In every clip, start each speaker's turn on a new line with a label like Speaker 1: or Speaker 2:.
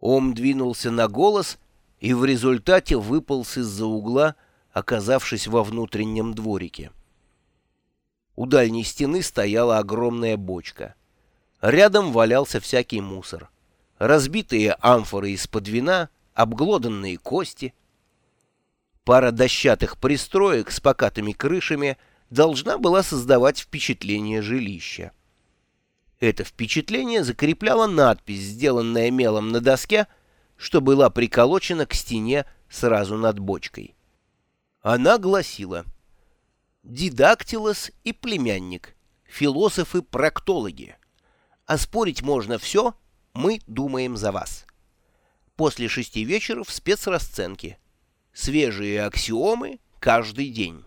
Speaker 1: Ом двинулся на голос и в результате выполз из-за угла, оказавшись во внутреннем дворике. У дальней стены стояла огромная бочка. Рядом валялся всякий мусор. Разбитые амфоры из-под вина, обглоданные кости. Пара дощатых пристроек с покатыми крышами должна была создавать впечатление жилища. Это впечатление закрепляло надпись, сделанная мелом на доске, что была приколочена к стене сразу над бочкой. Она гласила «Дидактилос и племянник, философы-проктологи. Оспорить можно все, мы думаем за вас. После шести вечера в спецрасценке. Свежие аксиомы каждый день».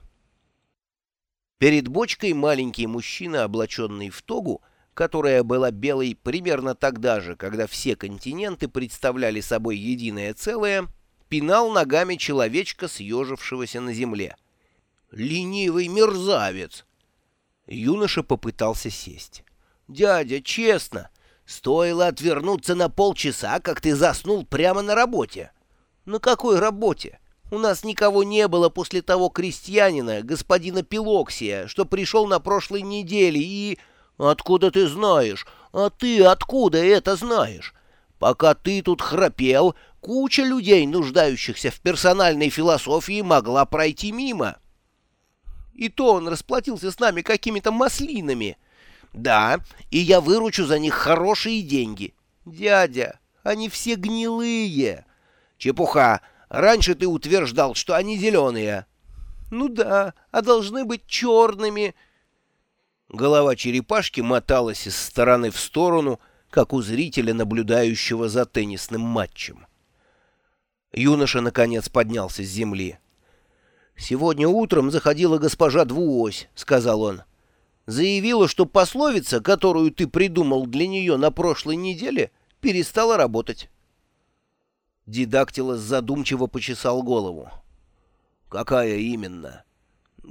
Speaker 1: Перед бочкой маленький мужчина, облаченный в тогу, которая была белой примерно тогда же, когда все континенты представляли собой единое целое, пинал ногами человечка, съежившегося на земле. «Ленивый мерзавец!» Юноша попытался сесть. «Дядя, честно, стоило отвернуться на полчаса, как ты заснул прямо на работе». «На какой работе? У нас никого не было после того крестьянина, господина Пилоксия, что пришел на прошлой неделе и...» «Откуда ты знаешь? А ты откуда это знаешь? Пока ты тут храпел, куча людей, нуждающихся в персональной философии, могла пройти мимо». «И то он расплатился с нами какими-то маслинами». «Да, и я выручу за них хорошие деньги». «Дядя, они все гнилые». «Чепуха. Раньше ты утверждал, что они зеленые». «Ну да, а должны быть черными». Голова черепашки моталась из стороны в сторону, как у зрителя, наблюдающего за теннисным матчем. Юноша, наконец, поднялся с земли. «Сегодня утром заходила госпожа Двуось», — сказал он. «Заявила, что пословица, которую ты придумал для нее на прошлой неделе, перестала работать». Дидактилос задумчиво почесал голову. «Какая именно?»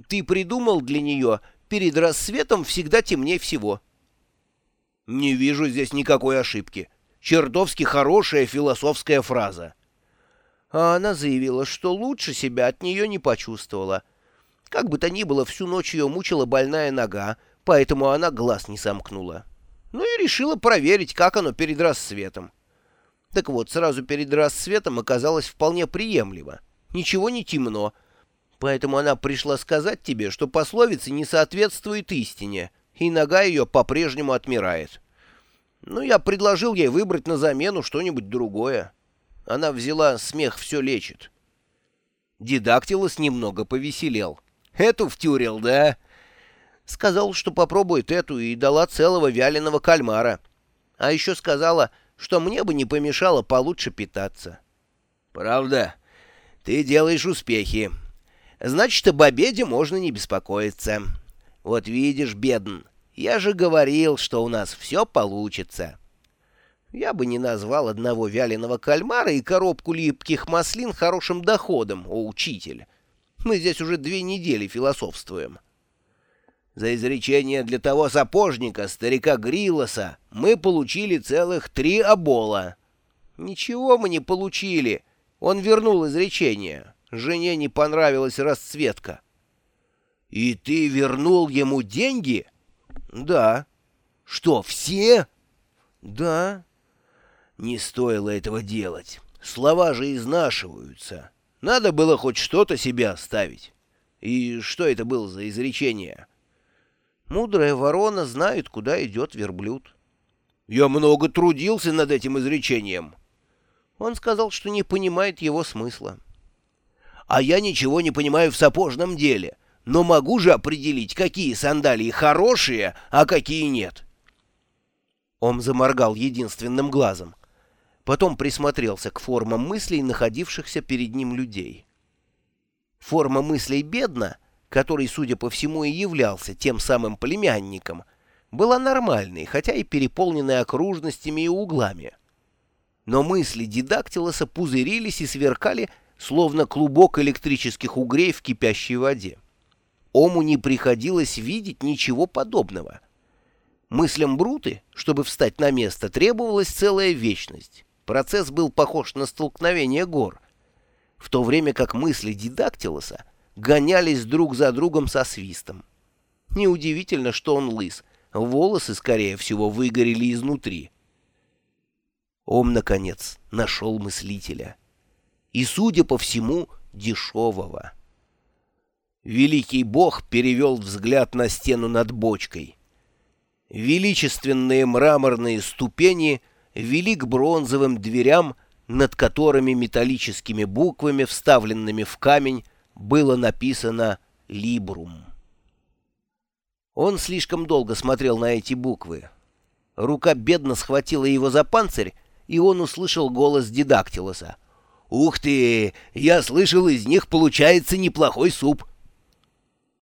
Speaker 1: «Ты придумал для нее перед рассветом всегда темнее всего. Не вижу здесь никакой ошибки. Чертовски хорошая философская фраза. А она заявила, что лучше себя от нее не почувствовала. Как бы то ни было, всю ночь ее мучила больная нога, поэтому она глаз не сомкнула. Ну и решила проверить, как оно перед рассветом. Так вот, сразу перед рассветом оказалось вполне приемлемо. Ничего не темно, Поэтому она пришла сказать тебе, что пословица не соответствует истине, и нога ее по-прежнему отмирает. Ну, я предложил ей выбрать на замену что-нибудь другое. Она взяла «Смех все лечит». Дидактилос немного повеселел. «Эту втюрил, да?» Сказал, что попробует эту, и дала целого вяленого кальмара. А еще сказала, что мне бы не помешало получше питаться. «Правда? Ты делаешь успехи. Значит, об обеде можно не беспокоиться. Вот видишь, бедн, я же говорил, что у нас все получится. Я бы не назвал одного вяленого кальмара и коробку липких маслин хорошим доходом, о учитель. Мы здесь уже две недели философствуем. За изречение для того сапожника, старика Грилоса, мы получили целых три обола. Ничего мы не получили. Он вернул изречение. Жене не понравилась расцветка. «И ты вернул ему деньги?» «Да». «Что, все?» «Да». «Не стоило этого делать. Слова же изнашиваются. Надо было хоть что-то себе оставить. И что это было за изречение?» «Мудрая ворона знает, куда идет верблюд». «Я много трудился над этим изречением». Он сказал, что не понимает его смысла а я ничего не понимаю в сапожном деле, но могу же определить, какие сандалии хорошие, а какие нет». Он заморгал единственным глазом. Потом присмотрелся к формам мыслей, находившихся перед ним людей. Форма мыслей бедна, который, судя по всему, и являлся тем самым племянником, была нормальной, хотя и переполненной окружностями и углами. Но мысли Дидактилоса пузырились и сверкали, словно клубок электрических угрей в кипящей воде. Ому не приходилось видеть ничего подобного. Мыслям Бруты, чтобы встать на место, требовалась целая вечность. Процесс был похож на столкновение гор, в то время как мысли Дидактилоса гонялись друг за другом со свистом. Неудивительно, что он лыс. Волосы, скорее всего, выгорели изнутри. Ом, наконец, нашел мыслителя. И, судя по всему, дешевого. Великий бог перевел взгляд на стену над бочкой. Величественные мраморные ступени вели к бронзовым дверям, над которыми металлическими буквами, вставленными в камень, было написано «Либрум». Он слишком долго смотрел на эти буквы. Рука бедно схватила его за панцирь, и он услышал голос Дидактилоса. «Ух ты! Я слышал, из них получается неплохой суп.